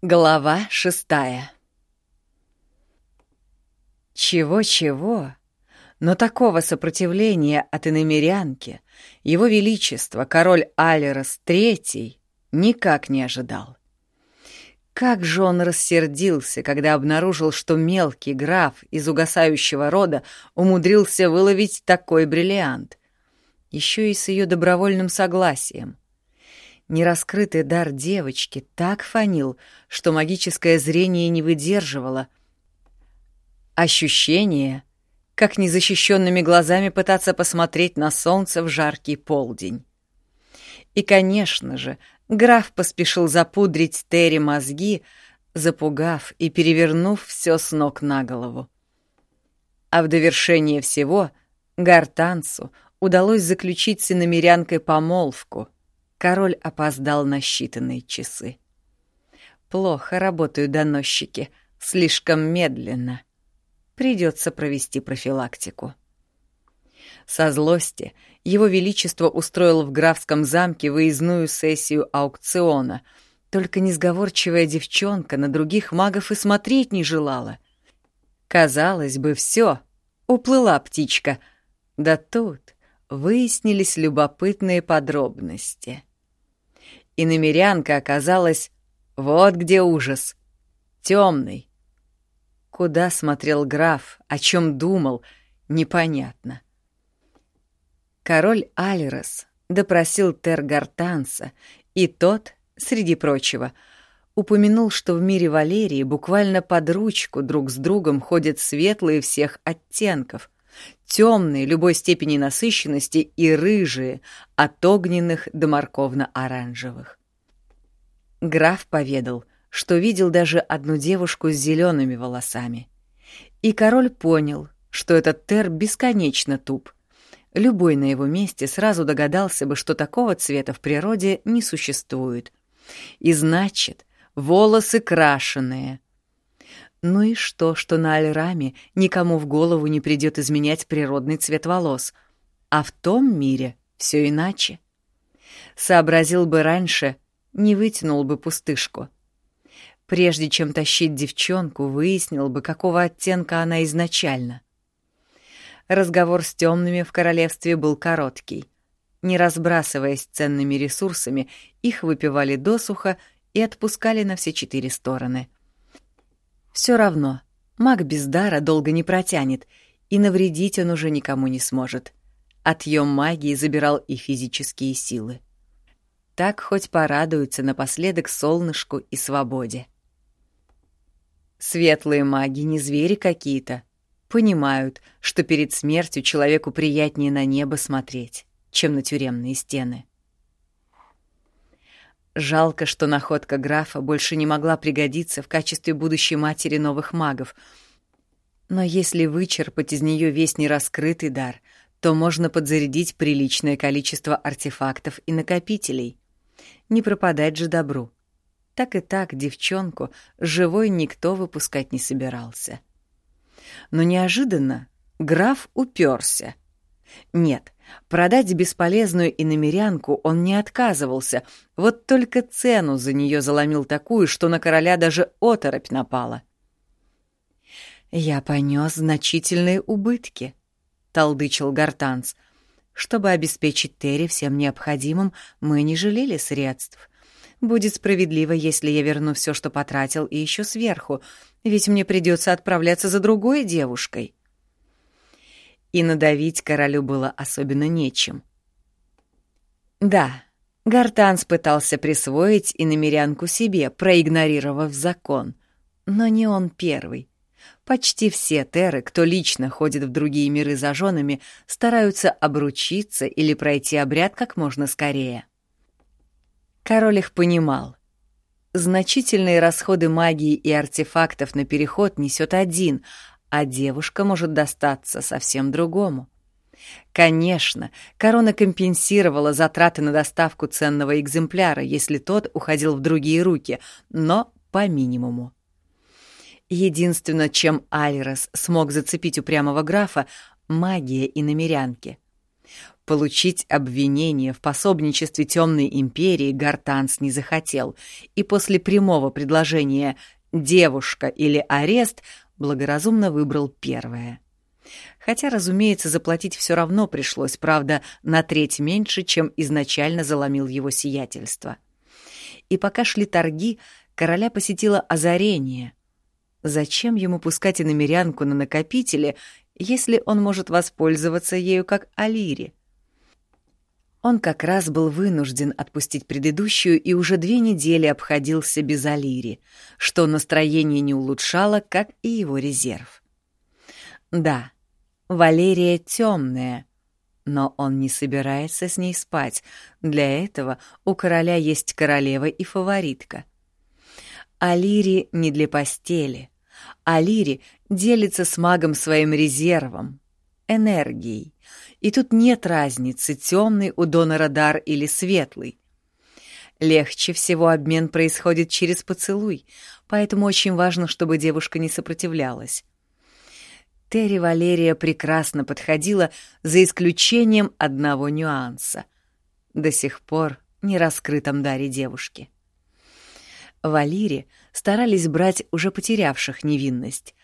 Глава шестая. Чего-чего, но такого сопротивления от иномерянки его величество, король Алерос III, никак не ожидал. Как же он рассердился, когда обнаружил, что мелкий граф из угасающего рода умудрился выловить такой бриллиант, еще и с ее добровольным согласием — Нераскрытый дар девочки так фанил, что магическое зрение не выдерживало. Ощущение, как незащищенными глазами пытаться посмотреть на солнце в жаркий полдень. И, конечно же, граф поспешил запудрить Терри мозги, запугав и перевернув все с ног на голову. А в довершение всего Гартансу удалось заключить с иномерянкой помолвку — Король опоздал на считанные часы. Плохо работают доносчики, слишком медленно. Придется провести профилактику. Со злости его Величество устроил в графском замке выездную сессию аукциона, только несговорчивая девчонка на других магов и смотреть не желала. Казалось бы, все, уплыла птичка. Да тут выяснились любопытные подробности и намерянка оказалась вот где ужас. Темный. Куда смотрел граф, о чем думал, непонятно. Король Алирос допросил Тергартанса, и тот, среди прочего, упомянул, что в мире Валерии буквально под ручку друг с другом ходят светлые всех оттенков, темные любой степени насыщенности и рыжие, от огненных до морковно-оранжевых. Граф поведал, что видел даже одну девушку с зелеными волосами. И король понял, что этот Тер бесконечно туп. Любой на его месте сразу догадался бы, что такого цвета в природе не существует. И значит, волосы крашеные — ну и что, что на Альраме никому в голову не придет изменять природный цвет волос, а в том мире все иначе. Сообразил бы раньше, не вытянул бы пустышку. Прежде чем тащить девчонку, выяснил бы, какого оттенка она изначально. Разговор с темными в королевстве был короткий. Не разбрасываясь ценными ресурсами, их выпивали досуха и отпускали на все четыре стороны — все равно, маг без дара долго не протянет, и навредить он уже никому не сможет. Отъем магии забирал и физические силы. Так хоть порадуются напоследок солнышку и свободе. Светлые маги не звери какие-то. Понимают, что перед смертью человеку приятнее на небо смотреть, чем на тюремные стены. Жалко, что находка графа больше не могла пригодиться в качестве будущей матери новых магов. Но если вычерпать из нее весь нераскрытый дар, то можно подзарядить приличное количество артефактов и накопителей. Не пропадать же добру. Так и так девчонку живой никто выпускать не собирался. Но неожиданно граф уперся. Нет, Продать бесполезную иномерянку он не отказывался, вот только цену за нее заломил такую, что на короля даже оторопь напала. «Я понес значительные убытки», — толдычил Гартанц. «Чтобы обеспечить Терри всем необходимым, мы не жалели средств. Будет справедливо, если я верну все, что потратил, и еще сверху, ведь мне придется отправляться за другой девушкой» и надавить королю было особенно нечем. Да, Гартанс пытался присвоить и намерянку себе, проигнорировав закон, но не он первый. Почти все теры, кто лично ходит в другие миры за женами, стараются обручиться или пройти обряд как можно скорее. Король их понимал. Значительные расходы магии и артефактов на переход несет один, а девушка может достаться совсем другому. Конечно, корона компенсировала затраты на доставку ценного экземпляра, если тот уходил в другие руки, но по минимуму. Единственное, чем Алирос смог зацепить упрямого графа — магия и намерянки. Получить обвинение в пособничестве темной империи Гартанс не захотел, и после прямого предложения «девушка» или «арест» благоразумно выбрал первое. Хотя, разумеется, заплатить все равно пришлось, правда, на треть меньше, чем изначально заломил его сиятельство. И пока шли торги, короля посетило озарение. Зачем ему пускать иномерянку на накопителе, если он может воспользоваться ею как Алири? Он как раз был вынужден отпустить предыдущую и уже две недели обходился без Алири, что настроение не улучшало, как и его резерв. Да, Валерия темная, но он не собирается с ней спать. Для этого у короля есть королева и фаворитка. Алири не для постели. Алири делится с магом своим резервом, энергией. И тут нет разницы, темный у донора дар или светлый. Легче всего обмен происходит через поцелуй, поэтому очень важно, чтобы девушка не сопротивлялась. Терри Валерия прекрасно подходила, за исключением одного нюанса, до сих пор не раскрытом даре девушки. Валире старались брать уже потерявших невинность,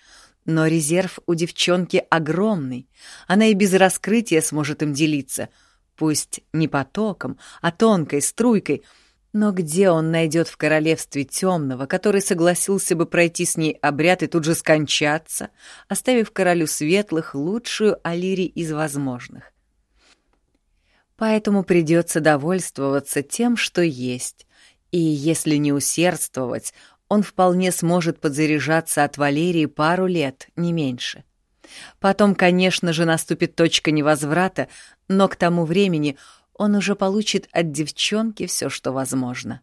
но резерв у девчонки огромный, она и без раскрытия сможет им делиться, пусть не потоком, а тонкой струйкой, но где он найдет в королевстве темного, который согласился бы пройти с ней обряд и тут же скончаться, оставив королю светлых лучшую Алири из возможных? Поэтому придется довольствоваться тем, что есть, и если не усердствовать, он вполне сможет подзаряжаться от Валерии пару лет, не меньше. Потом, конечно же, наступит точка невозврата, но к тому времени он уже получит от девчонки все, что возможно.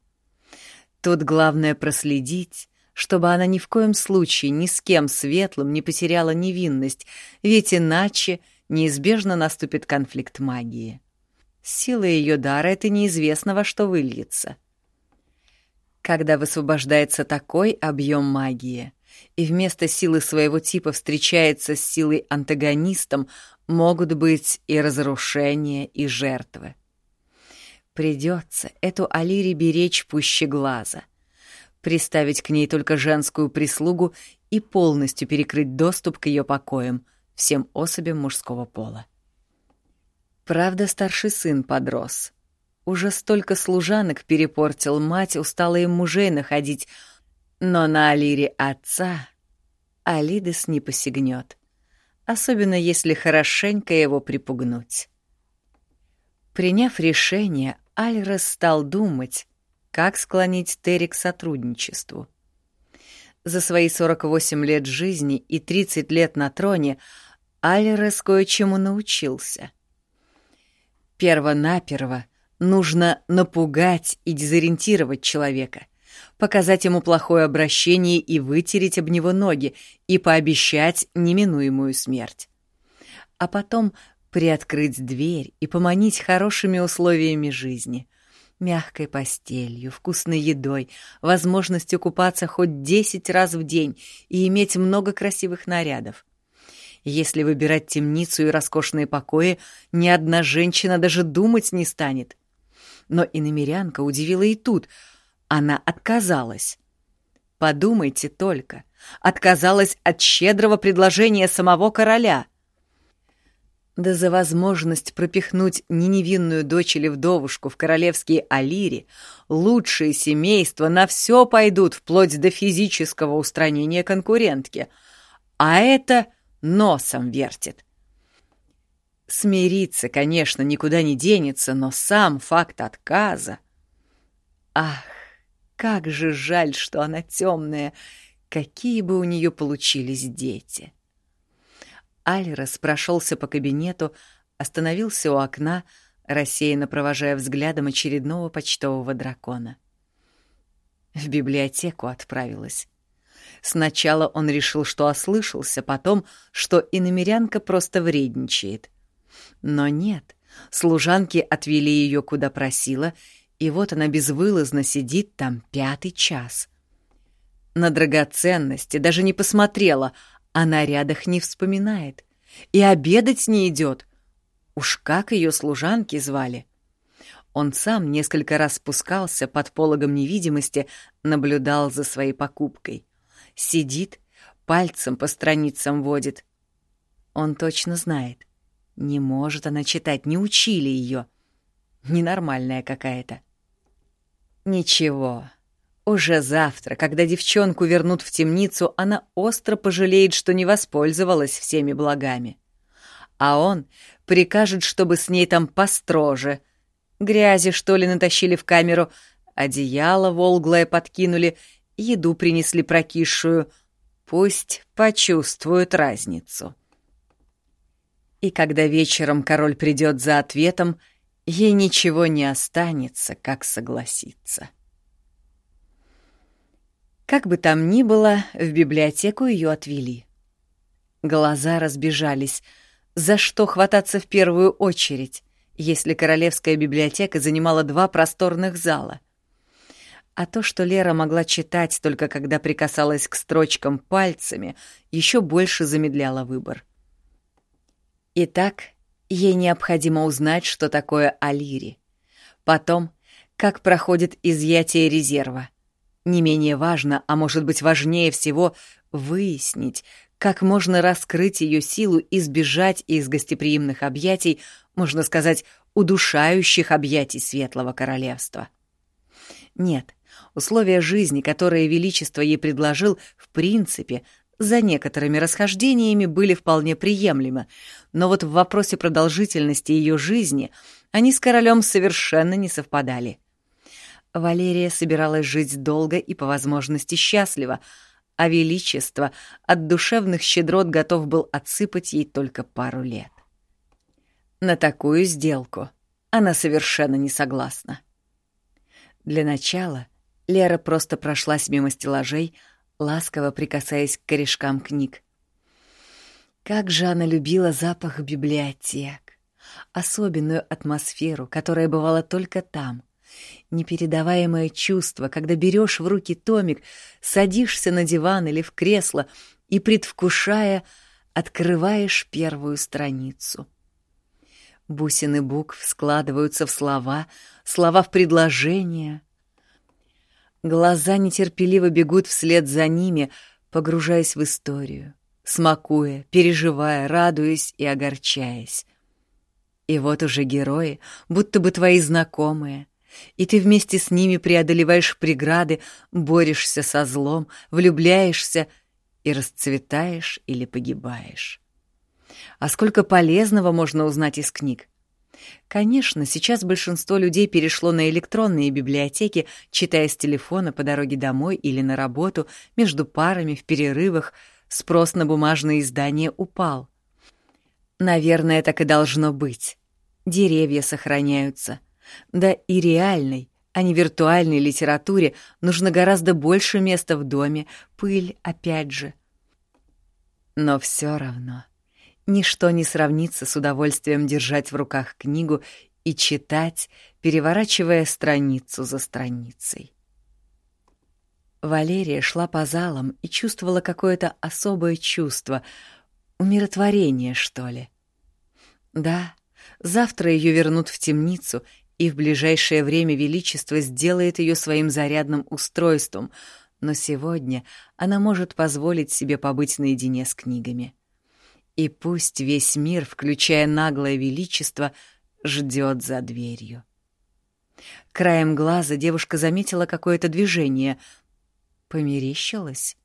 Тут главное проследить, чтобы она ни в коем случае ни с кем светлым не потеряла невинность, ведь иначе неизбежно наступит конфликт магии. Сила ее дара — это неизвестно во что выльется — когда высвобождается такой объем магии, и вместо силы своего типа встречается с силой антагонистом, могут быть и разрушения, и жертвы. Придется эту Алири беречь пуще глаза, приставить к ней только женскую прислугу и полностью перекрыть доступ к ее покоям всем особям мужского пола. Правда, старший сын подрос — уже столько служанок перепортил мать, устала им мужей находить, но на Алире отца Алидес не посягнет, особенно если хорошенько его припугнуть. Приняв решение, Альрес стал думать, как склонить Терри к сотрудничеству. За свои 48 лет жизни и 30 лет на троне Альрес кое-чему научился. Первонаперво Нужно напугать и дезориентировать человека, показать ему плохое обращение и вытереть об него ноги, и пообещать неминуемую смерть. А потом приоткрыть дверь и поманить хорошими условиями жизни — мягкой постелью, вкусной едой, возможностью купаться хоть десять раз в день и иметь много красивых нарядов. Если выбирать темницу и роскошные покои, ни одна женщина даже думать не станет. Но и намерянка удивила и тут. Она отказалась. Подумайте только. Отказалась от щедрого предложения самого короля. Да за возможность пропихнуть не невинную дочь или вдовушку в королевские алири лучшие семейства на все пойдут вплоть до физического устранения конкурентки. А это носом вертит. Смириться, конечно, никуда не денется, но сам факт отказа... Ах, как же жаль, что она темная, какие бы у нее получились дети. Альрос прошелся по кабинету, остановился у окна, рассеянно провожая взглядом очередного почтового дракона. В библиотеку отправилась. Сначала он решил, что ослышался, потом, что иномерянка просто вредничает — но нет, служанки отвели ее куда просила, и вот она безвылазно сидит там пятый час. На драгоценности даже не посмотрела, о нарядах не вспоминает. И обедать не идет. Уж как ее служанки звали? Он сам несколько раз спускался под пологом невидимости, наблюдал за своей покупкой. Сидит, пальцем по страницам водит. Он точно знает. Не может она читать, не учили ее. Ненормальная какая-то. Ничего. Уже завтра, когда девчонку вернут в темницу, она остро пожалеет, что не воспользовалась всеми благами. А он прикажет, чтобы с ней там построже — Грязи, что ли, натащили в камеру, одеяло волглое подкинули, еду принесли прокисшую. Пусть почувствуют разницу. И когда вечером король придет за ответом, ей ничего не останется, как согласиться. Как бы там ни было, в библиотеку ее отвели. Глаза разбежались. За что хвататься в первую очередь? если Королевская библиотека занимала два просторных зала. А то, что Лера могла читать только когда прикасалась к строчкам пальцами, еще больше замедляло выбор. Итак, ей необходимо узнать, что такое Алири. Потом, как проходит изъятие резерва. Не менее важно, а может быть важнее всего, выяснить, как можно раскрыть ее силу и сбежать из гостеприимных объятий, можно сказать, удушающих объятий Светлого Королевства. Нет, условия жизни, которые Величество ей предложил, в принципе, за некоторыми расхождениями были вполне приемлемы, но вот в вопросе продолжительности ее жизни они с королем совершенно не совпадали. Валерия собиралась жить долго и по возможности счастливо — а Величество от душевных щедрот готов был отсыпать ей только пару лет. На такую сделку она совершенно не согласна. Для начала Лера просто прошлась мимо стеллажей, ласково прикасаясь к корешкам книг. Как же она любила запах библиотек, особенную атмосферу, которая бывала только там, Непередаваемое чувство, когда берешь в руки томик, садишься на диван или в кресло и, предвкушая, открываешь первую страницу. Бусины букв складываются в слова, слова в предложения. Глаза нетерпеливо бегут вслед за ними, погружаясь в историю, смакуя, переживая, радуясь и огорчаясь. И вот уже герои, будто бы твои знакомые, и ты вместе с ними преодолеваешь преграды, борешься со злом, влюбляешься и расцветаешь или погибаешь. А сколько полезного можно узнать из книг? Конечно, сейчас большинство людей перешло на электронные библиотеки, читая с телефона по дороге домой или на работу, между парами, в перерывах, спрос на бумажные издания упал. Наверное, так и должно быть. Деревья сохраняются — да и реальной, а не виртуальной литературе нужно гораздо больше места в доме, пыль опять же. Но все равно ничто не сравнится с удовольствием держать в руках книгу и читать, переворачивая страницу за страницей. Валерия шла по залам и чувствовала какое-то особое чувство, умиротворение, что ли. Да, завтра ее вернут в темницу, и в ближайшее время Величество сделает ее своим зарядным устройством, но сегодня она может позволить себе побыть наедине с книгами. И пусть весь мир, включая наглое Величество, ждет за дверью. Краем глаза девушка заметила какое-то движение. Померещилась?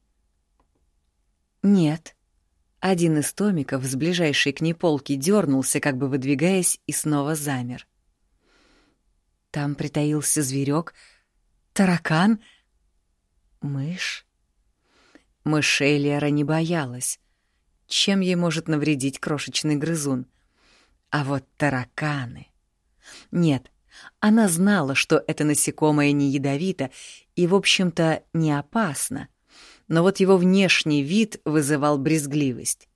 Нет. Один из томиков с ближайшей к ней полки дернулся, как бы выдвигаясь, и снова замер. — там притаился зверек, таракан, мышь. Мышей Лера не боялась. Чем ей может навредить крошечный грызун? А вот тараканы... Нет, она знала, что это насекомое не ядовито и, в общем-то, не опасно. Но вот его внешний вид вызывал брезгливость.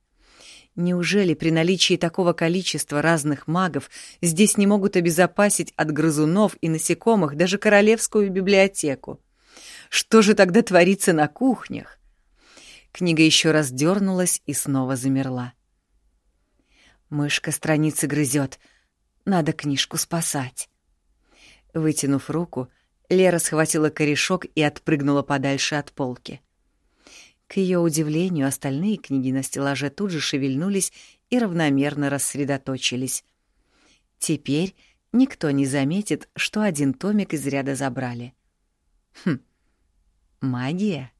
Неужели при наличии такого количества разных магов здесь не могут обезопасить от грызунов и насекомых даже королевскую библиотеку? Что же тогда творится на кухнях? Книга еще раз дернулась и снова замерла. Мышка страницы грызет. Надо книжку спасать. Вытянув руку, Лера схватила корешок и отпрыгнула подальше от полки. К ее удивлению, остальные книги на стеллаже тут же шевельнулись и равномерно рассредоточились. Теперь никто не заметит, что один томик из ряда забрали. Хм, магия.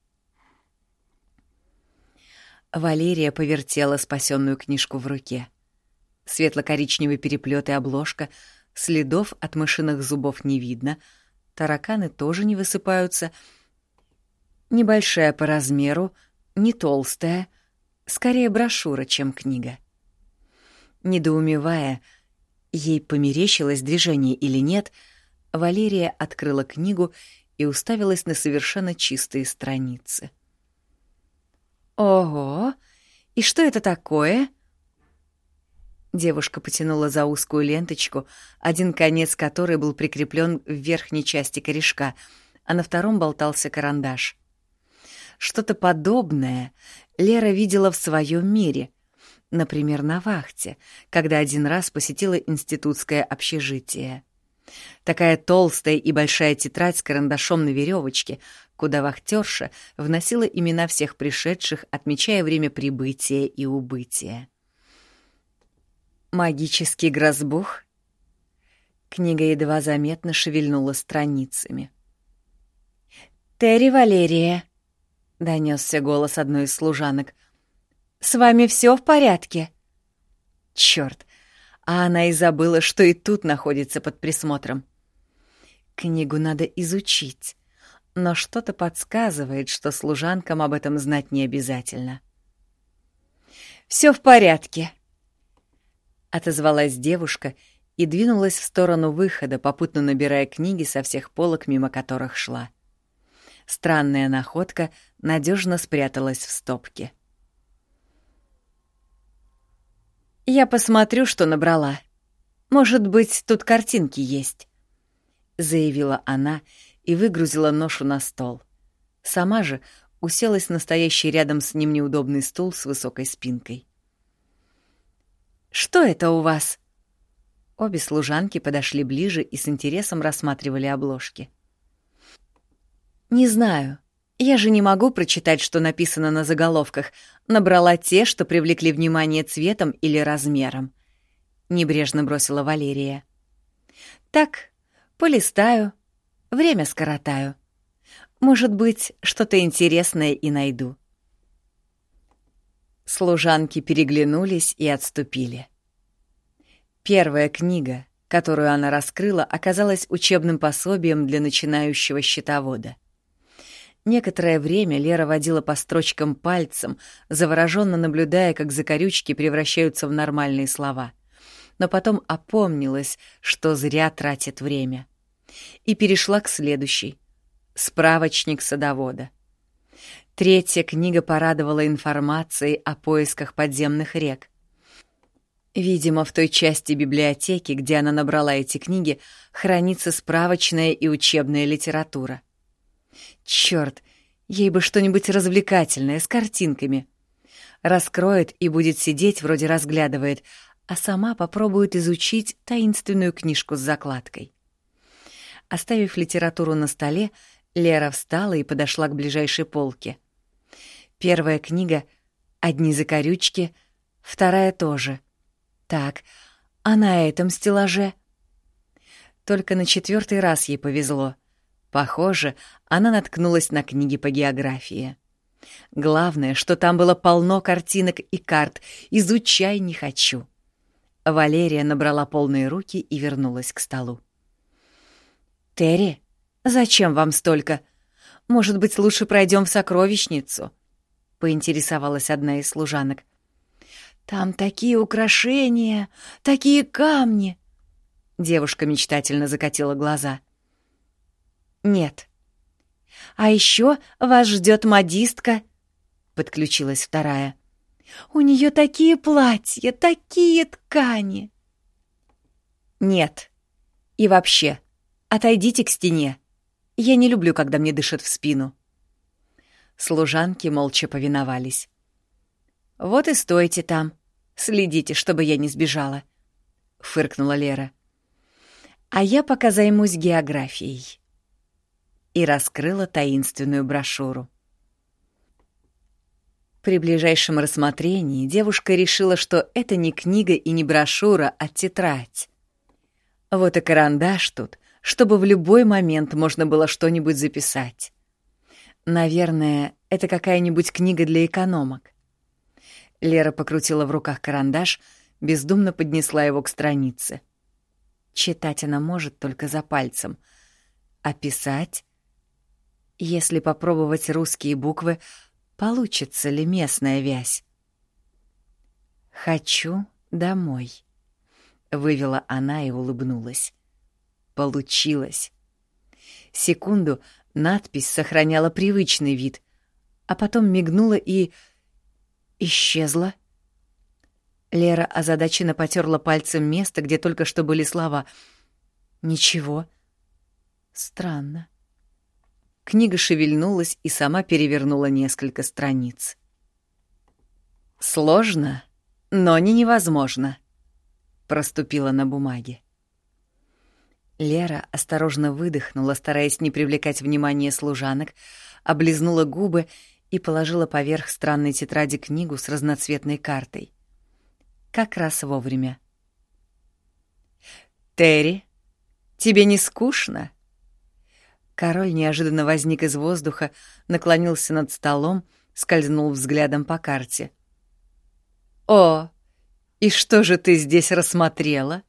Валерия повертела спасенную книжку в руке. Светло-коричневый переплет и обложка, следов от мышиных зубов не видно, тараканы тоже не высыпаются. Небольшая по размеру, не толстая, скорее брошюра, чем книга. Недоумевая, ей померещилось движение или нет, Валерия открыла книгу и уставилась на совершенно чистые страницы. «Ого! И что это такое?» Девушка потянула за узкую ленточку, один конец которой был прикреплен в верхней части корешка, а на втором болтался карандаш. Что-то подобное Лера видела в своем мире, например, на вахте, когда один раз посетила институтское общежитие. Такая толстая и большая тетрадь с карандашом на веревочке, куда вахтерша вносила имена всех пришедших, отмечая время прибытия и убытия. Магический грозбух? Книга едва заметно шевельнула страницами. «Терри Валерия», — донесся голос одной из служанок, — «с вами все в порядке?» Черт, а она и забыла, что и тут находится под присмотром. Книгу надо изучить, но что-то подсказывает, что служанкам об этом знать не обязательно. «Все в порядке», — отозвалась девушка и двинулась в сторону выхода, попутно набирая книги со всех полок, мимо которых шла. Странная находка надежно спряталась в стопке. «Я посмотрю, что набрала. Может быть, тут картинки есть», — заявила она и выгрузила ношу на стол. Сама же уселась на стоящий рядом с ним неудобный стул с высокой спинкой. «Что это у вас?» Обе служанки подошли ближе и с интересом рассматривали обложки. «Не знаю. Я же не могу прочитать, что написано на заголовках. Набрала те, что привлекли внимание цветом или размером. Небрежно бросила Валерия. Так, полистаю, время скоротаю. Может быть, что-то интересное и найду. Служанки переглянулись и отступили. Первая книга, которую она раскрыла, оказалась учебным пособием для начинающего счетовода. Некоторое время Лера водила по строчкам пальцем, завороженно наблюдая, как закорючки превращаются в нормальные слова. Но потом опомнилась, что зря тратит время. И перешла к следующей. Справочник садовода. Третья книга порадовала информацией о поисках подземных рек. Видимо, в той части библиотеки, где она набрала эти книги, хранится справочная и учебная литература — Черт, ей бы что-нибудь развлекательное, с картинками. Раскроет и будет сидеть, вроде разглядывает, а сама попробует изучить таинственную книжку с закладкой. Оставив литературу на столе, Лера встала и подошла к ближайшей полке. Первая книга — «Одни закорючки», вторая тоже. Так, а на этом стеллаже? Только на четвертый раз ей повезло. Похоже, она наткнулась на книги по географии. Главное, что там было полно картинок и карт. Изучай не хочу. Валерия набрала полные руки и вернулась к столу. «Терри, зачем вам столько? Может быть, лучше пройдем в сокровищницу?» — поинтересовалась одна из служанок. «Там такие украшения, такие камни!» Девушка мечтательно закатила глаза — нет. А еще вас ждет модистка, подключилась вторая. У нее такие платья, такие ткани. Нет. И вообще, отойдите к стене. Я не люблю, когда мне дышат в спину. Служанки молча повиновались. Вот и стойте там. Следите, чтобы я не сбежала», — фыркнула Лера. «А я пока займусь географией». И раскрыла таинственную брошюру. При ближайшем рассмотрении девушка решила, что это не книга и не брошюра, а тетрадь. Вот и карандаш тут, чтобы в любой момент можно было что-нибудь записать. Наверное, это какая-нибудь книга для экономок. Лера покрутила в руках карандаш, бездумно поднесла его к странице. Читать она может только за пальцем. А писать? Если попробовать русские буквы, получится ли местная вязь? «Хочу домой», — вывела она и улыбнулась. Получилось. Секунду надпись сохраняла привычный вид, а потом мигнула и... исчезла. Лера озадаченно потерла пальцем место, где только что были слова. «Ничего. Странно». Книга шевельнулась и сама перевернула несколько страниц. «Сложно, но не невозможно», — проступила на бумаге. Лера осторожно выдохнула, стараясь не привлекать внимания служанок, облизнула губы и положила поверх странной тетради книгу с разноцветной картой. Как раз вовремя. «Терри, тебе не скучно?» Король неожиданно возник из воздуха, наклонился над столом, скользнул взглядом по карте. «О, и что же ты здесь рассмотрела?»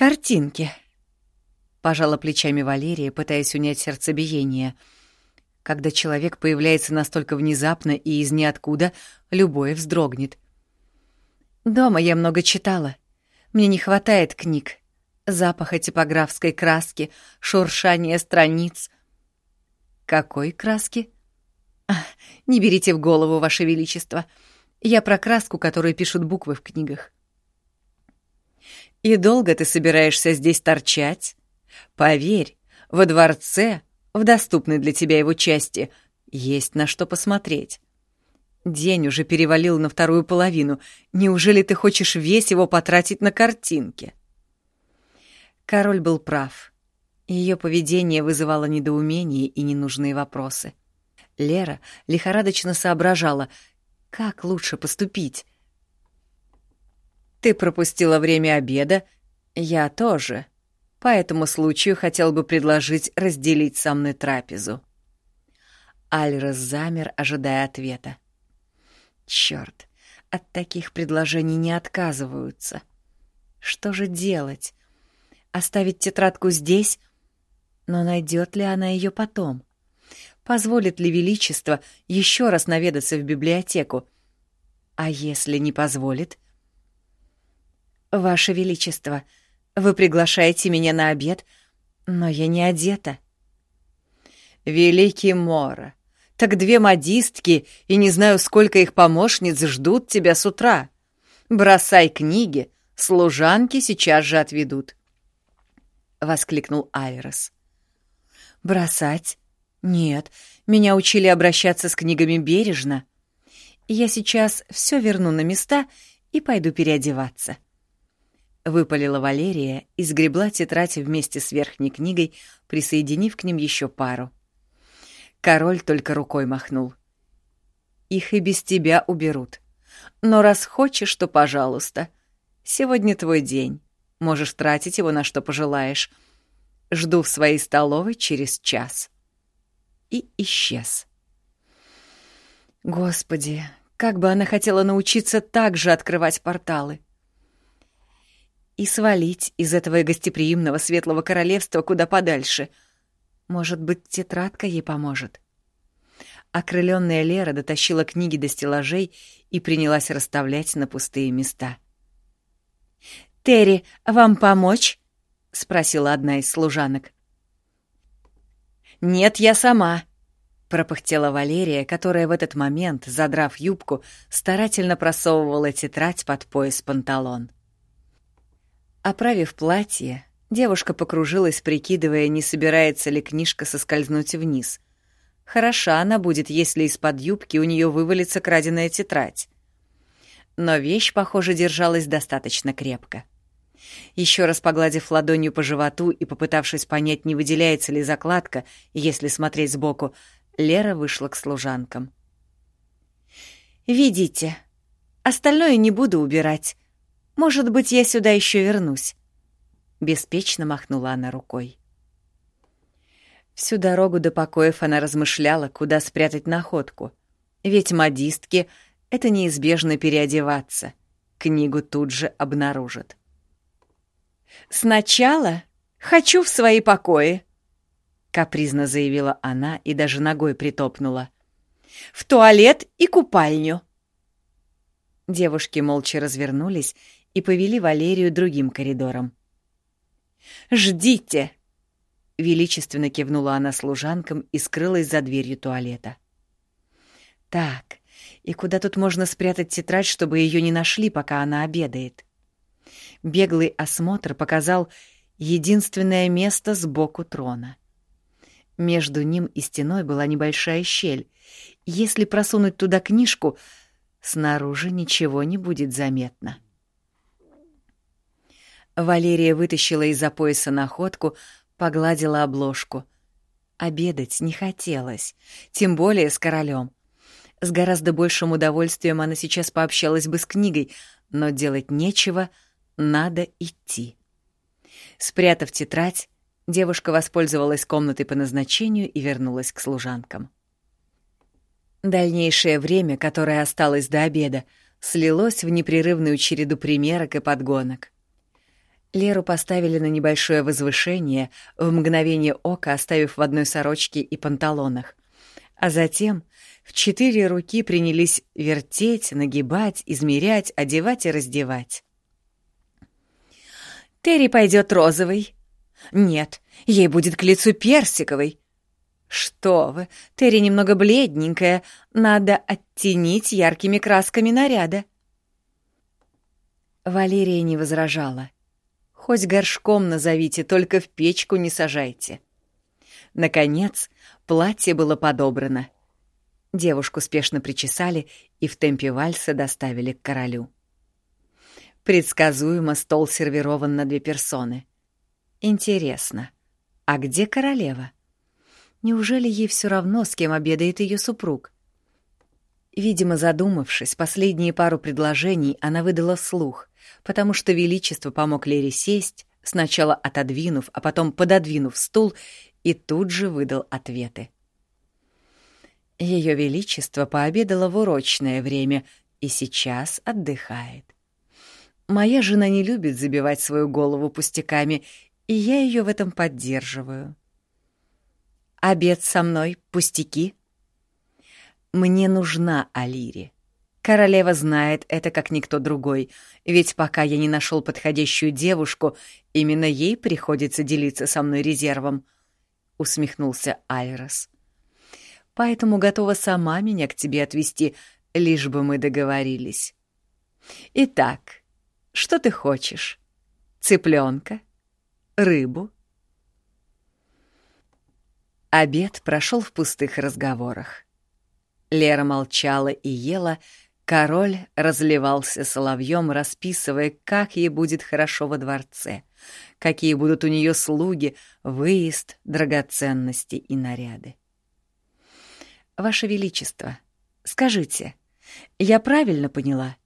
«Картинки», — пожала плечами Валерия, пытаясь унять сердцебиение. Когда человек появляется настолько внезапно и из ниоткуда, любое вздрогнет. «Дома я много читала. Мне не хватает книг, запаха типографской краски, шуршания страниц». «Какой краски?» «Не берите в голову, Ваше Величество. Я про краску, которую пишут буквы в книгах». «И долго ты собираешься здесь торчать? Поверь, во дворце, в доступной для тебя его части, есть на что посмотреть. День уже перевалил на вторую половину. Неужели ты хочешь весь его потратить на картинки?» Король был прав. Ее поведение вызывало недоумение и ненужные вопросы. Лера лихорадочно соображала, как лучше поступить. Ты пропустила время обеда, я тоже. По этому случаю хотел бы предложить разделить со мной трапезу. Альрос замер, ожидая ответа. Черт, от таких предложений не отказываются. Что же делать? Оставить тетрадку здесь? Но найдет ли она ее потом? Позволит ли Величество еще раз наведаться в библиотеку? А если не позволит — «Ваше Величество, вы приглашаете меня на обед, но я не одета». «Великий Мора, так две модистки и не знаю, сколько их помощниц ждут тебя с утра. Бросай книги, служанки сейчас же отведут», — воскликнул Айрос. «Бросать? Нет, меня учили обращаться с книгами бережно. Я сейчас все верну на места и пойду переодеваться». — выпалила Валерия и сгребла тетрадь вместе с верхней книгой, присоединив к ним еще пару. Король только рукой махнул. «Их и без тебя уберут. Но раз хочешь, то пожалуйста. Сегодня твой день. Можешь тратить его на что пожелаешь. Жду в своей столовой через час». И исчез. Господи, как бы она хотела научиться так же открывать порталы и свалить из этого гостеприимного светлого королевства куда подальше. Может быть, тетрадка ей поможет. Окрыленная Лера дотащила книги до стеллажей и принялась расставлять на пустые места. «Терри, вам помочь?» — спросила одна из служанок. «Нет, я сама», — пропыхтела Валерия, которая в этот момент, задрав юбку, старательно просовывала тетрадь под пояс панталон. Оправив платье, девушка покружилась, прикидывая, не собирается ли книжка соскользнуть вниз. Хороша она будет, если из-под юбки у нее вывалится краденая тетрадь. но вещь, похоже, держалась достаточно крепко. Еще раз погладив ладонью по животу и попытавшись понять, не выделяется ли закладка, если смотреть сбоку, Лера вышла к служанкам. «Видите, остальное не буду убирать. Может быть, я сюда еще вернусь». Беспечно махнула она рукой. Всю дорогу до покоев она размышляла, куда спрятать находку. Ведь модистки — это неизбежно переодеваться. Книгу тут же обнаружат. «Сначала хочу в свои покои», — капризно заявила она и даже ногой притопнула. «В туалет и купальню». Девушки молча развернулись и повели Валерию другим коридором. «Ждите!» — величественно кивнула она служанкам и скрылась за дверью туалета. «Так, и куда тут можно спрятать тетрадь, чтобы ее не нашли, пока она обедает?» Беглый осмотр показал единственное место сбоку трона. Между ним и стеной была небольшая щель. Если просунуть туда книжку, снаружи ничего не будет заметно. Валерия вытащила из-за пояса находку, погладила обложку. Обедать не хотелось, тем более с королем. С гораздо большим удовольствием она сейчас пообщалась бы с книгой, но делать нечего, надо идти. Спрятав тетрадь, девушка воспользовалась комнатой по назначению и вернулась к служанкам. Дальнейшее время, которое осталось до обеда, слилось в непрерывную череду примерок и подгонок. Леру поставили на небольшое возвышение, в мгновение ока оставив в одной сорочке и панталонах. А затем в четыре руки принялись вертеть, нагибать, измерять, одевать и раздевать. «Терри пойдет розовый». «Нет, ей будет к лицу персиковый». «Что вы, Терри немного бледненькая, надо оттенить яркими красками наряда». Валерия не возражала. Хоть горшком назовите, только в печку не сажайте. Наконец, платье было подобрано. Девушку спешно причесали и в темпе вальса доставили к королю. Предсказуемо стол сервирован на две персоны. Интересно, а где королева? Неужели ей все равно, с кем обедает ее супруг? Видимо, задумавшись, последние пару предложений она выдала вслух, потому что Величество помог Лере сесть, сначала отодвинув, а потом пододвинув стул, и тут же выдал ответы. Ее Величество пообедало в урочное время и сейчас отдыхает. Моя жена не любит забивать свою голову пустяками, и я ее в этом поддерживаю. Обед со мной — пустяки? Мне нужна Алири. Королева знает это как никто другой, ведь пока я не нашел подходящую девушку, именно ей приходится делиться со мной резервом, — усмехнулся Айрос. Поэтому готова сама меня к тебе отвезти, лишь бы мы договорились. Итак, что ты хочешь? Цыпленка? Рыбу? Обед прошел в пустых разговорах. Лера молчала и ела, Король разливался соловьем, расписывая, как ей будет хорошо во дворце, какие будут у нее слуги, выезд, драгоценности и наряды. «Ваше Величество, скажите, я правильно поняла?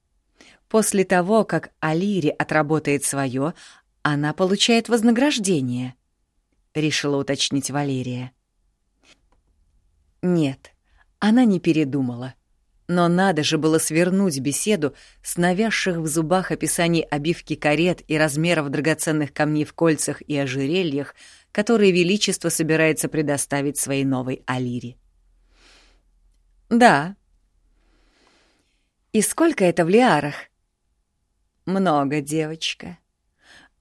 После того, как Алири отработает свое, она получает вознаграждение?» — решила уточнить Валерия. «Нет, она не передумала». Но надо же было свернуть беседу с навязших в зубах описаний обивки карет и размеров драгоценных камней в кольцах и ожерельях, которые Величество собирается предоставить своей новой Алире. «Да». «И сколько это в лиарах?» «Много, девочка.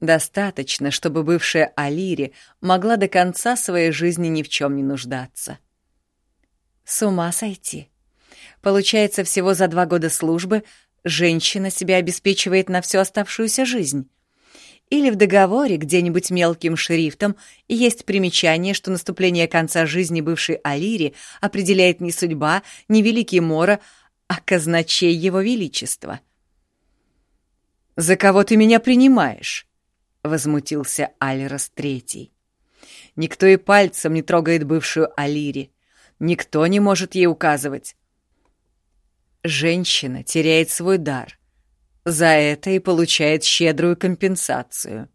Достаточно, чтобы бывшая Алири могла до конца своей жизни ни в чем не нуждаться». «С ума сойти». Получается, всего за два года службы женщина себя обеспечивает на всю оставшуюся жизнь. Или в договоре где-нибудь мелким шрифтом есть примечание, что наступление конца жизни бывшей Алири определяет не судьба, не великий Мора, а казначей его величества. За кого ты меня принимаешь?» — возмутился Альрос Третий. «Никто и пальцем не трогает бывшую Алири. Никто не может ей указывать. Женщина теряет свой дар. За это и получает щедрую компенсацию.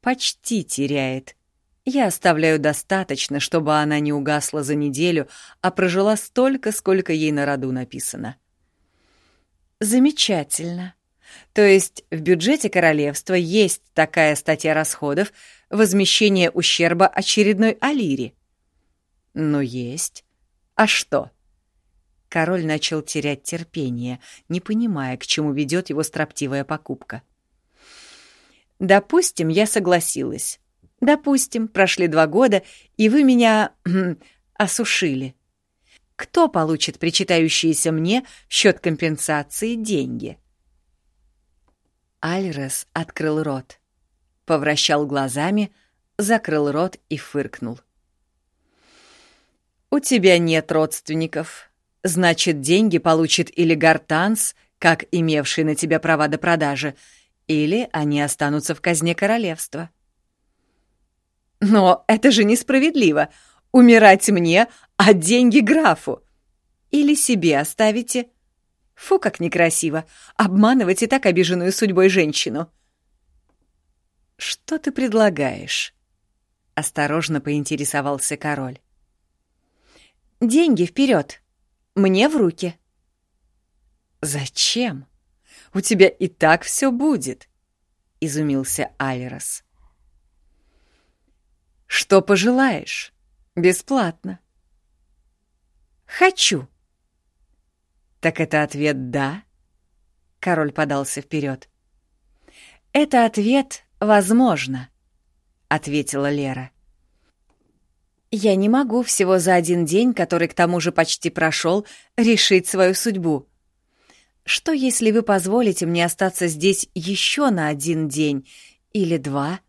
Почти теряет. Я оставляю достаточно, чтобы она не угасла за неделю, а прожила столько, сколько ей на роду написано. Замечательно. То есть в бюджете королевства есть такая статья расходов возмещение ущерба очередной Алире. Ну, есть. А что? Король начал терять терпение, не понимая, к чему ведет его строптивая покупка. Допустим, я согласилась. Допустим, прошли два года, и вы меня осушили. Кто получит причитающиеся мне в счет компенсации деньги? Альрес открыл рот, повращал глазами, закрыл рот и фыркнул. «У тебя нет родственников. Значит, деньги получит или Гартанс, как имевший на тебя права до продажи, или они останутся в казне королевства». «Но это же несправедливо. Умирать мне, а деньги графу. Или себе оставите?» Фу, как некрасиво. Обманывать и так обиженную судьбой женщину. «Что ты предлагаешь?» — осторожно поинтересовался король. «Деньги вперед. Мне в руки». «Зачем? У тебя и так все будет», — изумился Альрос. «Что пожелаешь? Бесплатно». «Хочу», «Так это ответ «да»?» Король подался вперед. «Это ответ «возможно», — ответила Лера. «Я не могу всего за один день, который к тому же почти прошел, решить свою судьбу. Что, если вы позволите мне остаться здесь еще на один день или два?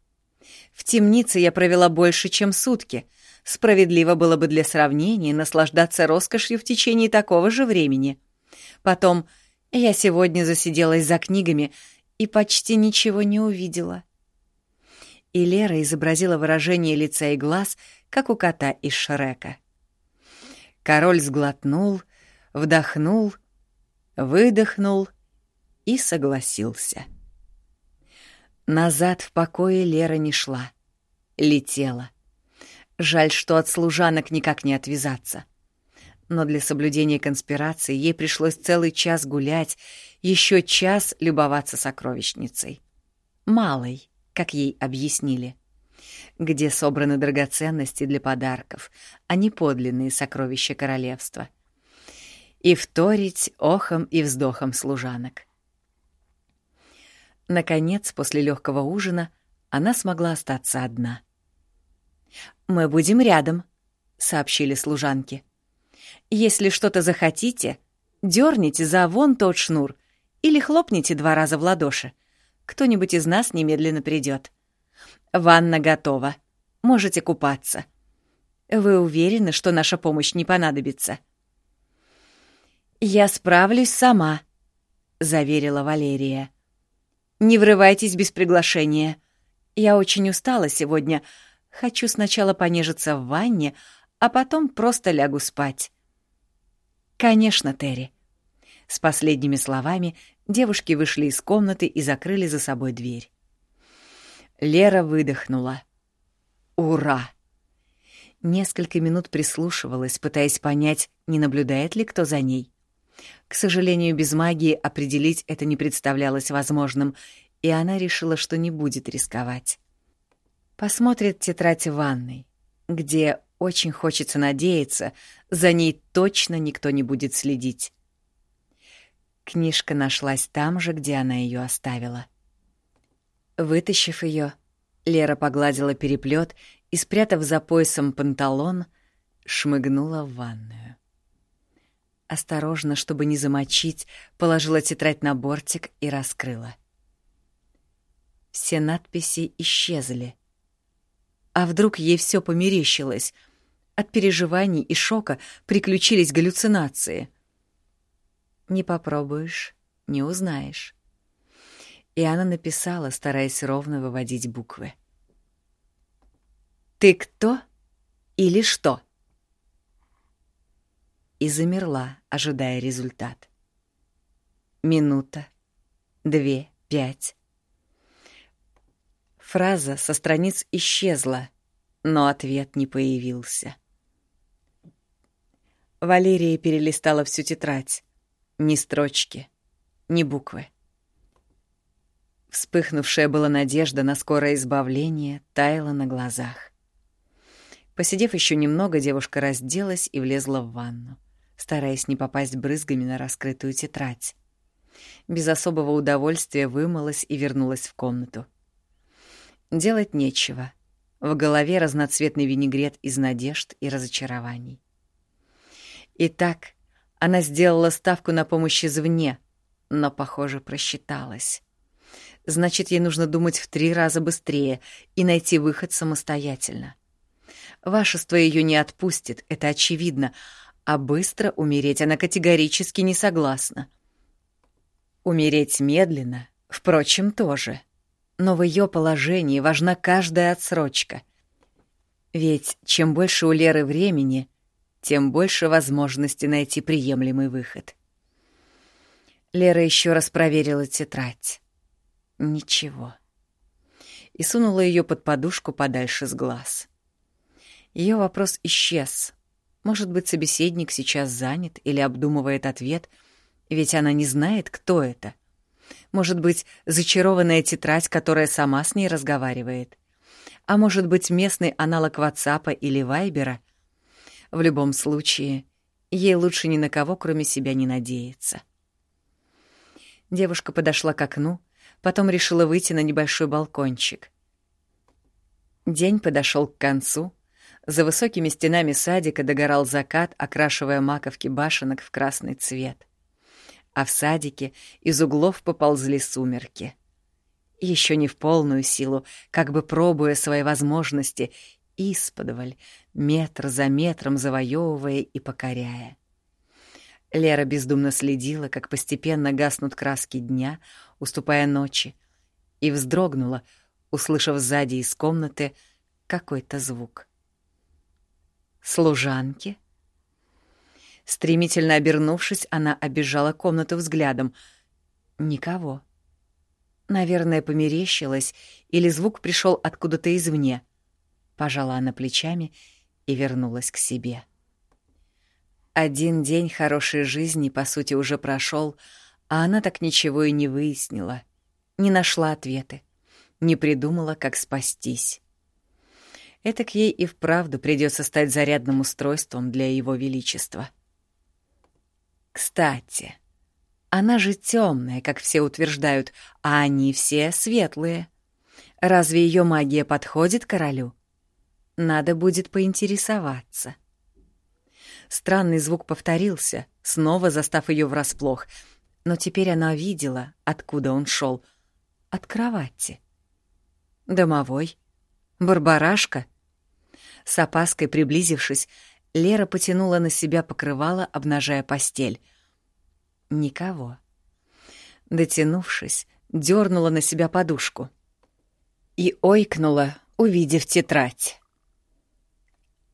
В темнице я провела больше, чем сутки. Справедливо было бы для сравнения наслаждаться роскошью в течение такого же времени». Потом я сегодня засиделась за книгами и почти ничего не увидела. И Лера изобразила выражение лица и глаз, как у кота из Шрека. Король сглотнул, вдохнул, выдохнул и согласился. Назад в покое Лера не шла, летела. Жаль, что от служанок никак не отвязаться но для соблюдения конспирации ей пришлось целый час гулять, еще час любоваться сокровищницей. Малой, как ей объяснили, где собраны драгоценности для подарков, а не подлинные сокровища королевства. И вторить охом и вздохом служанок. Наконец, после легкого ужина, она смогла остаться одна. «Мы будем рядом», — сообщили служанки. Если что-то захотите, дерните за вон тот шнур или хлопните два раза в ладоши. Кто-нибудь из нас немедленно придет. Ванна готова. Можете купаться. Вы уверены, что наша помощь не понадобится? «Я справлюсь сама», — заверила Валерия. «Не врывайтесь без приглашения. Я очень устала сегодня. Хочу сначала понежиться в ванне, а потом просто лягу спать. «Конечно, Терри». С последними словами девушки вышли из комнаты и закрыли за собой дверь. Лера выдохнула. «Ура!» Несколько минут прислушивалась, пытаясь понять, не наблюдает ли кто за ней. К сожалению, без магии определить это не представлялось возможным, и она решила, что не будет рисковать. Посмотрит тетрадь в ванной, где очень хочется надеяться, за ней точно никто не будет следить. Книжка нашлась там же, где она ее оставила. Вытащив ее, Лера погладила переплет и, спрятав за поясом панталон, шмыгнула в ванную. Осторожно, чтобы не замочить, положила тетрадь на бортик и раскрыла. Все надписи исчезли. А вдруг ей все померещилось — от переживаний и шока приключились галлюцинации. Не попробуешь — не узнаешь. И она написала, стараясь ровно выводить буквы. «Ты кто или что?» И замерла, ожидая результат. Минута, две, пять. Фраза со страниц исчезла, но ответ не появился. Валерия перелистала всю тетрадь. Ни строчки, ни буквы. Вспыхнувшая была надежда на скорое избавление таяла на глазах. Посидев еще немного, девушка разделась и влезла в ванну, стараясь не попасть брызгами на раскрытую тетрадь. Без особого удовольствия вымылась и вернулась в комнату. Делать нечего. В голове разноцветный винегрет из надежд и разочарований. Итак, она сделала ставку на помощь извне, но, похоже, просчиталась. Значит, ей нужно думать в три раза быстрее и найти выход самостоятельно. Вашество ее не отпустит, это очевидно, а быстро умереть она категорически не согласна. Умереть медленно, впрочем, тоже. Но в ее положении важна каждая отсрочка. Ведь чем больше у Леры времени, тем больше возможности найти приемлемый выход. Лера еще раз проверила тетрадь. Ничего. И сунула ее под подушку подальше с глаз. Ее вопрос исчез. Может быть, собеседник сейчас занят или обдумывает ответ, ведь она не знает, кто это. Может быть, зачарованная тетрадь, которая сама с ней разговаривает. А может быть, местный аналог WhatsApp или Вайбера — в любом случае, ей лучше ни на кого, кроме себя, не надеяться. Девушка подошла к окну, потом решила выйти на небольшой балкончик. День подошел к концу. За высокими стенами садика догорал закат, окрашивая маковки башенок в красный цвет. А в садике из углов поползли сумерки. Еще не в полную силу, как бы пробуя свои возможности, исподволь, метр за метром завоевывая и покоряя. Лера бездумно следила, как постепенно гаснут краски дня, уступая ночи, и вздрогнула, услышав сзади из комнаты какой-то звук. «Служанки?» Стремительно обернувшись, она обижала комнату взглядом. Никого. Наверное, померещилась, или звук пришел откуда-то извне — Пожала она плечами и вернулась к себе. Один день хорошей жизни, по сути, уже прошел, а она так ничего и не выяснила, не нашла ответы, не придумала, как спастись. К ей и вправду придется стать зарядным устройством для его величества. Кстати, она же темная, как все утверждают, а они все светлые. Разве ее магия подходит королю? Надо будет поинтересоваться. Странный звук повторился, снова застав ее врасплох, но теперь она видела, откуда он шел. От кровати. Домовой? Барбарашка? С опаской приблизившись, Лера потянула на себя покрывало, обнажая постель. Никого. Дотянувшись, дернула на себя подушку. И ойкнула, увидев тетрадь.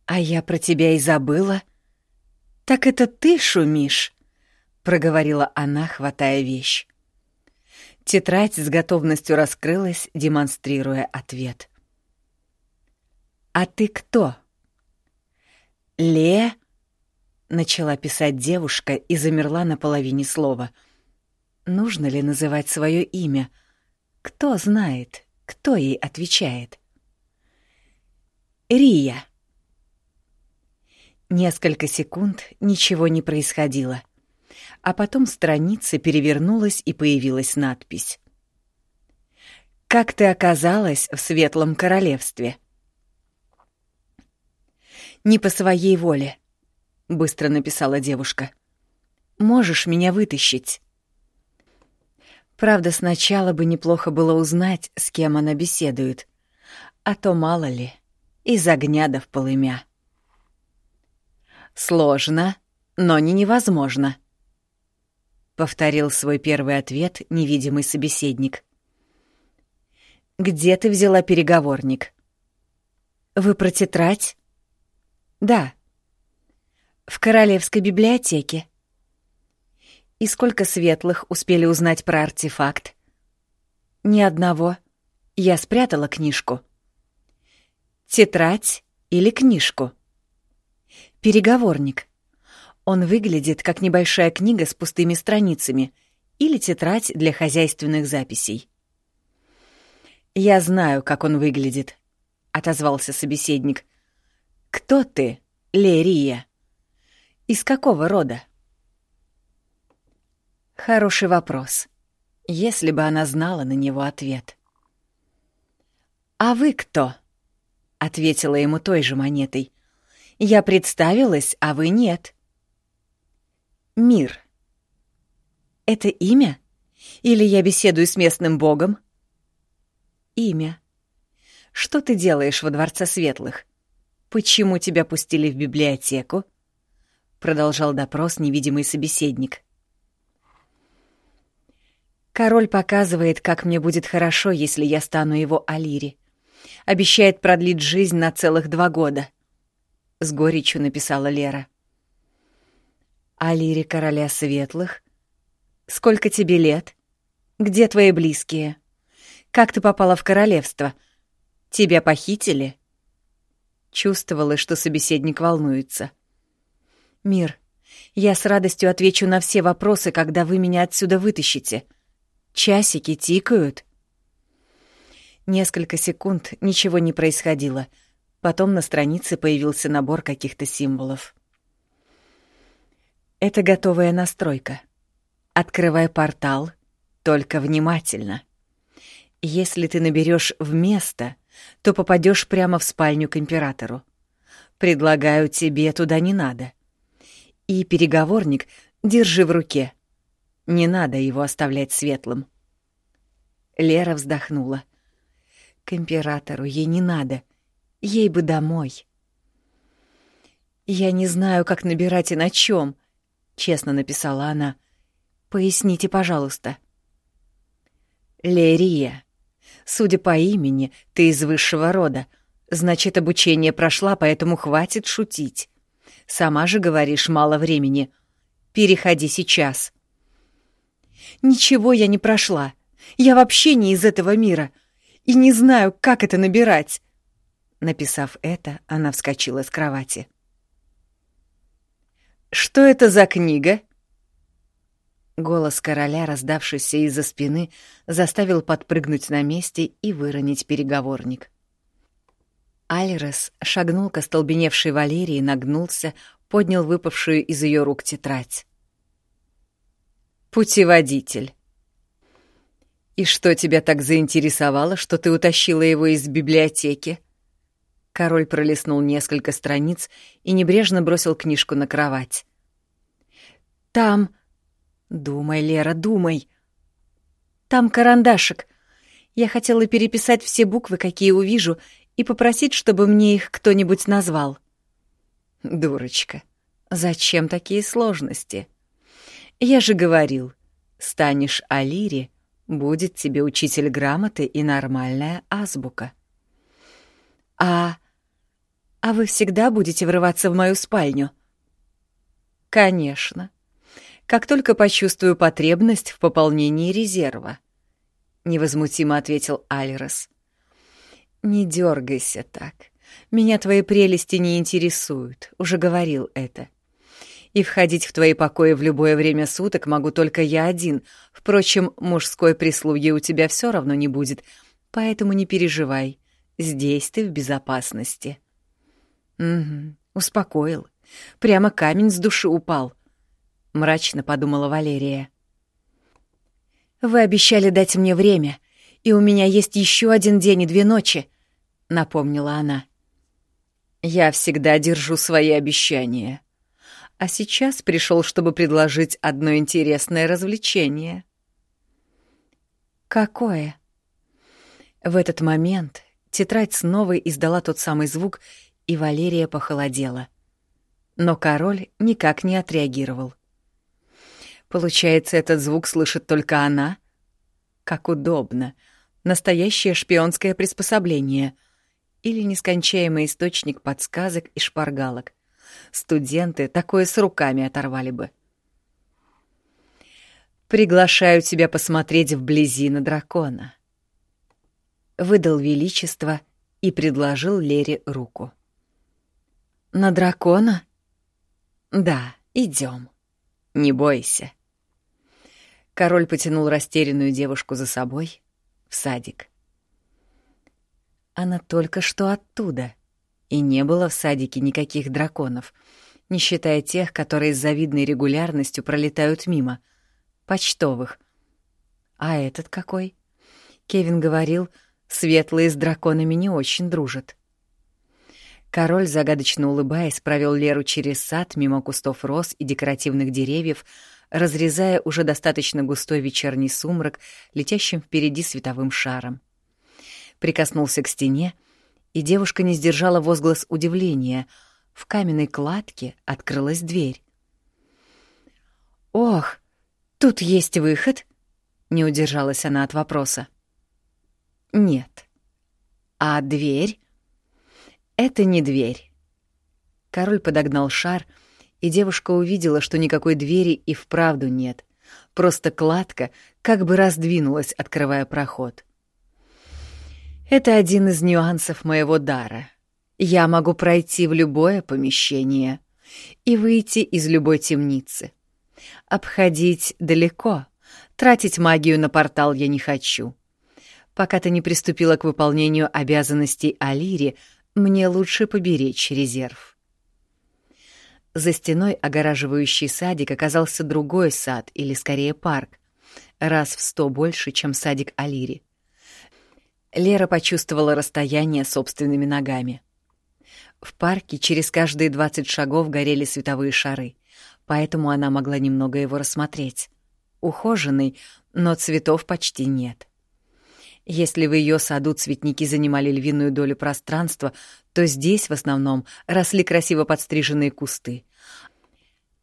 «А я про тебя и забыла». «Так это ты шумишь?» — проговорила она, хватая вещь. Тетрадь с готовностью раскрылась, демонстрируя ответ. «А ты кто?» «Ле...» — начала писать девушка и замерла на половине слова. «Нужно ли называть свое имя? Кто знает, кто ей отвечает?» «Рия», Несколько секунд ничего не происходило. А потом страница перевернулась и появилась надпись. «Как ты оказалась в Светлом Королевстве?» «Не по своей воле», — быстро написала девушка. «Можешь меня вытащить?» Правда, сначала бы неплохо было узнать, с кем она беседует. А то, мало ли, из огня да в полымя. Сложно, но не невозможно. Повторил свой первый ответ невидимый собеседник. где ты взяла переговорник?» «Вы про тетрадь?» «Да». «В Королевской библиотеке». «И сколько светлых успели узнать про артефакт?» «Ни одного. Я спрятала книжку». «Тетрадь или книжку?» «Переговорник. Он выглядит как небольшая книга с пустыми страницами или тетрадь для хозяйственных записей». «Я знаю, как он выглядит», — отозвался собеседник. «Кто ты, Лерия? Из какого рода?» Хороший вопрос, если бы она знала на него ответ. «А вы кто?» — ответила ему той же монетой. «Я представилась, а вы нет». «Мир». «Это имя? Или я беседую с местным богом?» имя. Что ты делаешь во Дворце Светлых? Почему тебя пустили в библиотеку? Продолжал допрос невидимый собеседник. Король показывает, как мне будет хорошо, если я стану его Алири. Обещает продлить жизнь на целых два года. С горечью написала Лера. Алири короля светлых? Сколько тебе лет? Где твои близкие? — как ты попала в королевство? Тебя похитили?» Чувствовала, что собеседник волнуется. «Мир, я с радостью отвечу на все вопросы, когда вы меня отсюда вытащите. Часики тикают». Несколько секунд ничего не происходило. Потом на странице появился набор каких-то символов. Это готовая настройка. Открывай портал, только внимательно. Если ты наберешь вместо, то попадешь прямо в спальню к императору. Предлагаю тебе туда не надо. И переговорник держи в руке. Не надо его оставлять светлым. Лера вздохнула. К императору ей не надо. Ей бы домой. «Я не знаю, как набирать и на чем», — честно написала она. «Поясните, пожалуйста». «Лерия», Судя по имени, ты из высшего рода. Значит, обучение прошла, поэтому хватит шутить. Сама же говоришь, мало времени. Переходи сейчас. Ничего я не прошла. Я вообще не из этого мира. И не знаю, как это набирать. Написав это, она вскочила с кровати. «Что это за книга?» Голос короля, раздавшийся из-за спины, заставил подпрыгнуть на месте и выронить переговорник. Альрес шагнул к остолбеневшей Валерии, нагнулся, поднял выпавшую из ее рук тетрадь. «Путеводитель». «И что тебя так заинтересовало, что ты утащила его из библиотеки?» Король пролистнул несколько страниц и небрежно бросил книжку на кровать. «Там...» Думай, Лера, думай. Там карандашик. Я хотела переписать все буквы, какие увижу, и попросить, чтобы мне их кто-нибудь назвал. Дурочка, зачем такие сложности? Я же говорил, станешь Алири, будет тебе учитель грамоты и нормальная азбука. А... А вы всегда будете врываться в мою спальню? Конечно как только почувствую потребность в пополнении резерва», — невозмутимо ответил Альрос. «Не дергайся так. Меня твои прелести не интересуют, уже говорил это. И входить в твои покои в любое время суток могу только я один. Впрочем, мужской прислуги у тебя все равно не будет, поэтому не переживай. Здесь ты в безопасности». «Угу, успокоил. Прямо камень с души упал. — мрачно подумала Валерия. «Вы обещали дать мне время, и у меня есть еще один день и две ночи», — напомнила она. «Я всегда держу свои обещания. А сейчас пришел, чтобы предложить одно интересное развлечение». «Какое?» В этот момент тетрадь снова издала тот самый звук, и Валерия похолодела. Но король никак не отреагировал. Получается, этот звук слышит только она? Как удобно. настоящее шпионское приспособление или нескончаемый источник подсказок и шпаргалок. Студенты такое с руками оторвали бы. «Приглашаю тебя посмотреть вблизи на дракона», — выдал Величество и предложил Лере руку. «На дракона?» «Да, идем. Не бойся». Король потянул растерянную девушку за собой в садик. Она только что оттуда, и не было в садике никаких драконов, не считая тех, которые с завидной регулярностью пролетают мимо, почтовых. А этот какой? Кевин говорил, светлые с драконами не очень дружат. Король, загадочно улыбаясь, провел Леру через сад мимо кустов роз и декоративных деревьев, разрезая уже достаточно густой вечерний сумрак, летящим впереди световым шаром. Прикоснулся к стене, и девушка не сдержала возглас удивления. В каменной кладке открылась дверь. «Ох, тут есть выход?» — не удержалась она от вопроса. «Нет». «А дверь?» «Это не дверь». Король подогнал шар — и девушка увидела, что никакой двери и вправду нет. Просто кладка как бы раздвинулась, открывая проход. Это один из нюансов моего дара. Я могу пройти в любое помещение и выйти из любой темницы. Обходить далеко, тратить магию на портал я не хочу. Пока ты не приступила к выполнению обязанностей Алири, мне лучше поберечь резерв. За стеной, огораживающий садик, оказался другой сад, или скорее парк, раз в сто больше, чем садик Алири. Лера почувствовала расстояние собственными ногами. В парке через каждые двадцать шагов горели световые шары, поэтому она могла немного его рассмотреть. Ухоженный, но цветов почти нет. Если в ее саду цветники занимали львиную долю пространства, то здесь в основном росли красиво подстриженные кусты,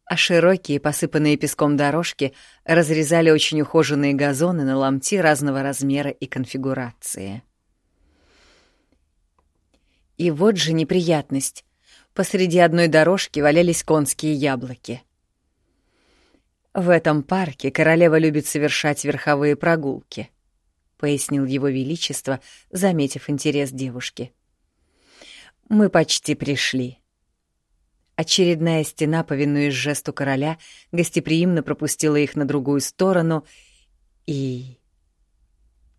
а широкие, посыпанные песком дорожки разрезали очень ухоженные газоны на ломти разного размера и конфигурации. И вот же неприятность. Посреди одной дорожки валялись конские яблоки. «В этом парке королева любит совершать верховые прогулки», — пояснил его величество, заметив интерес девушки. «Мы почти пришли». Очередная стена, повинуясь жесту короля, гостеприимно пропустила их на другую сторону, и...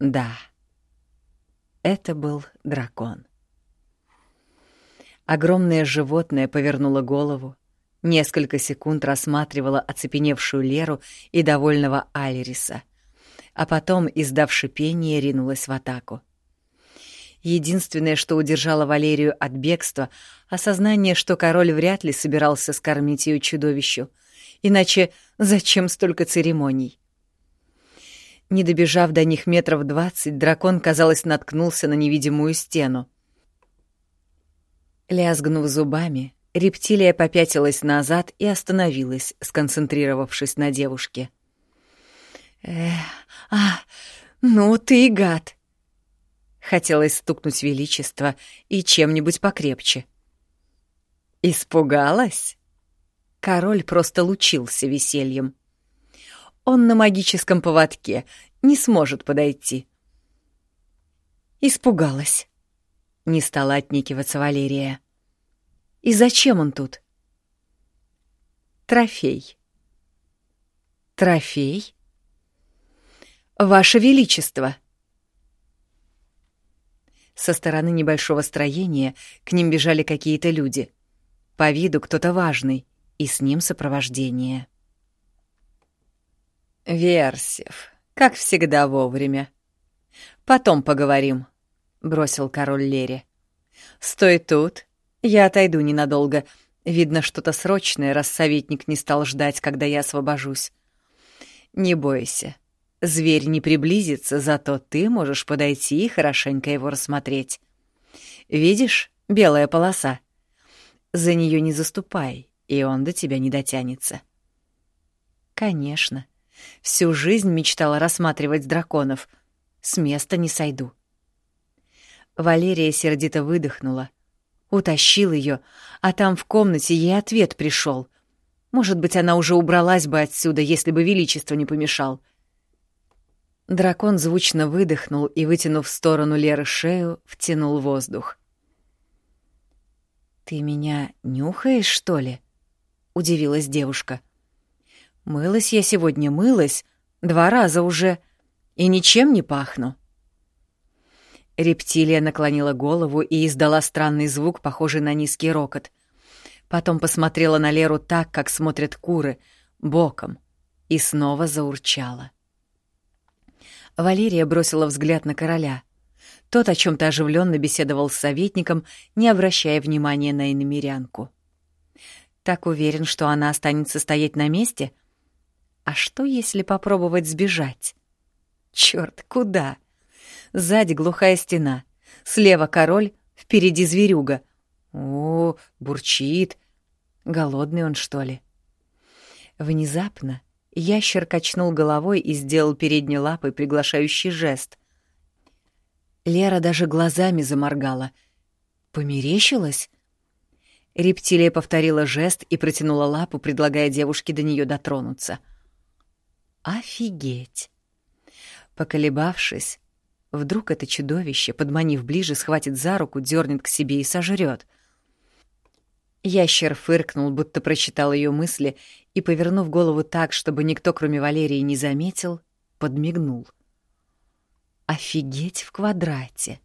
Да, это был дракон. Огромное животное повернуло голову, несколько секунд рассматривало оцепеневшую Леру и довольного Альриса, а потом, издав шипение, ринулось в атаку. Единственное, что удержало Валерию от бегства — осознание, что король вряд ли собирался скормить ее чудовищу. Иначе зачем столько церемоний? Не добежав до них метров двадцать, дракон, казалось, наткнулся на невидимую стену. Лязгнув зубами, рептилия попятилась назад и остановилась, сконцентрировавшись на девушке. «Эх, а, ну ты гад!» Хотелось стукнуть величество и чем-нибудь покрепче. «Испугалась?» Король просто лучился весельем. «Он на магическом поводке, не сможет подойти». «Испугалась», — не стала отникиваться Валерия. «И зачем он тут?» «Трофей». «Трофей?» «Ваше Величество!» Со стороны небольшого строения к ним бежали какие-то люди. По виду кто-то важный, и с ним сопровождение. «Версев, как всегда вовремя. Потом поговорим», — бросил король Лере. «Стой тут, я отойду ненадолго. Видно, что-то срочное, раз советник не стал ждать, когда я освобожусь. Не бойся, Зверь не приблизится, зато ты можешь подойти и хорошенько его рассмотреть. Видишь, белая полоса? За нее не заступай, и он до тебя не дотянется. Конечно. Всю жизнь мечтала рассматривать драконов. с места не сойду. Валерия сердито выдохнула. Утащил ее, а там в комнате ей ответ пришел. Может быть, она уже убралась бы отсюда, если бы Величество не помешал. Дракон звучно выдохнул и, вытянув в сторону Леры шею, втянул воздух. «Ты меня нюхаешь, что ли?» — удивилась девушка. «Мылась я сегодня, мылась, два раза уже, и ничем не пахну». Рептилия наклонила голову и издала странный звук, похожий на низкий рокот. Потом посмотрела на Леру так, как смотрят куры, боком, и снова заурчала. Валерия бросила взгляд на короля. Тот о чем то оживленно беседовал с советником, не обращая внимания на иномерянку. Так уверен, что она останется стоять на месте? А что, если попробовать сбежать? Черт, куда? — Сзади глухая стена. Слева король, впереди зверюга. О, бурчит. Голодный он, что ли? Внезапно ящер качнул головой и сделал передней лапой приглашающий жест. Лера даже глазами заморгала. Померещилась? Рептилия повторила жест и протянула лапу, предлагая девушке до нее дотронуться. Офигеть! Поколебавшись, Вдруг это чудовище, подманив ближе, схватит за руку, дернет к себе и сожрет. Ящер фыркнул, будто прочитал ее мысли, и, повернув голову так, чтобы никто, кроме Валерии, не заметил, подмигнул. «Офигеть в квадрате!»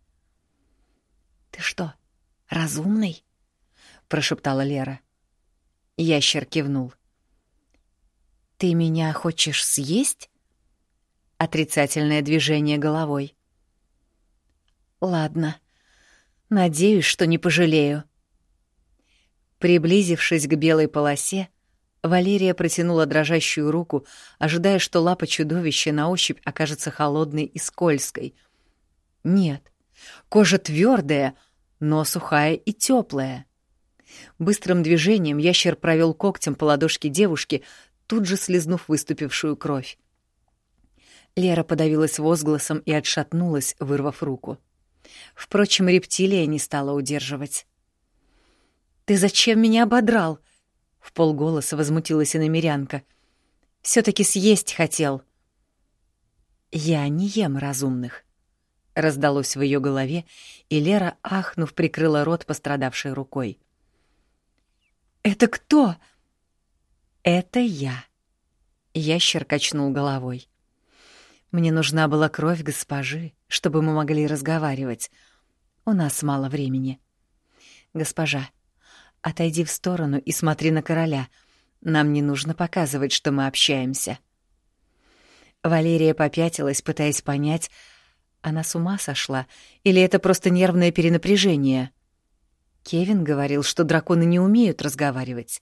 «Ты что, разумный?» — прошептала Лера. Ящер кивнул. «Ты меня хочешь съесть?» Отрицательное движение головой. Ладно. Надеюсь, что не пожалею. Приблизившись к белой полосе, Валерия протянула дрожащую руку, ожидая, что лапа чудовища на ощупь окажется холодной и скользкой. Нет, кожа твердая, но сухая и теплая. Быстрым движением ящер провел когтем по ладошке девушки, тут же слезнув выступившую кровь. Лера подавилась возгласом и отшатнулась, вырвав руку. Впрочем, рептилия не стала удерживать. «Ты зачем меня ободрал?» — в полголоса возмутилась иномерянка. все таки съесть хотел». «Я не ем разумных», — раздалось в ее голове, и Лера, ахнув, прикрыла рот пострадавшей рукой. «Это кто?» «Это я», — ящер качнул головой. Мне нужна была кровь госпожи, чтобы мы могли разговаривать. У нас мало времени. Госпожа, отойди в сторону и смотри на короля. Нам не нужно показывать, что мы общаемся. Валерия попятилась, пытаясь понять, она с ума сошла или это просто нервное перенапряжение. Кевин говорил, что драконы не умеют разговаривать.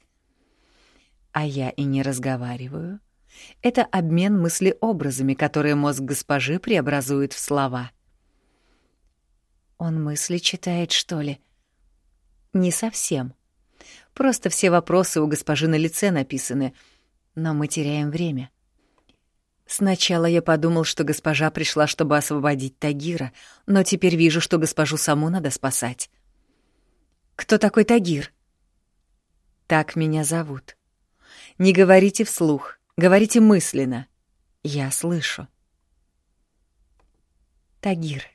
А я и не разговариваю. Это обмен мыслеобразами, которые мозг госпожи преобразует в слова. Он мысли читает, что ли? Не совсем. Просто все вопросы у госпожи на лице написаны, но мы теряем время. Сначала я подумал, что госпожа пришла, чтобы освободить Тагира, но теперь вижу, что госпожу саму надо спасать. Кто такой Тагир? Так меня зовут. Не говорите вслух. Говорите мысленно. Я слышу. Тагир,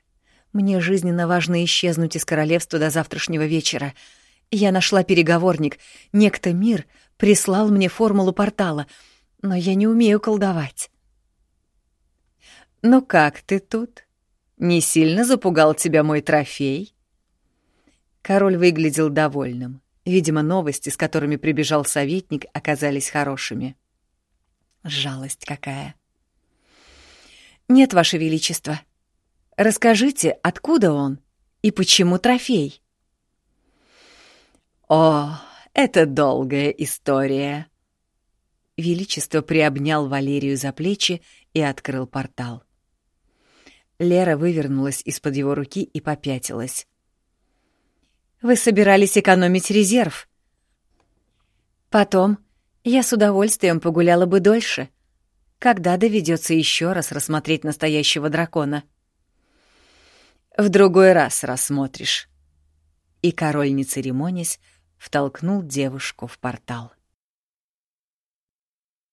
мне жизненно важно исчезнуть из королевства до завтрашнего вечера. Я нашла переговорник. Некто мир прислал мне формулу портала, но я не умею колдовать. «Ну как ты тут? Не сильно запугал тебя мой трофей?» Король выглядел довольным. Видимо, новости, с которыми прибежал советник, оказались хорошими. Жалость какая. Нет, Ваше Величество. Расскажите, откуда он и почему трофей? О, это долгая история. Величество приобнял Валерию за плечи и открыл портал. Лера вывернулась из-под его руки и попятилась. «Вы собирались экономить резерв. Потом я с удовольствием погуляла бы дольше. Когда доведется еще раз рассмотреть настоящего дракона? В другой раз рассмотришь». И король, не церемонясь, втолкнул девушку в портал.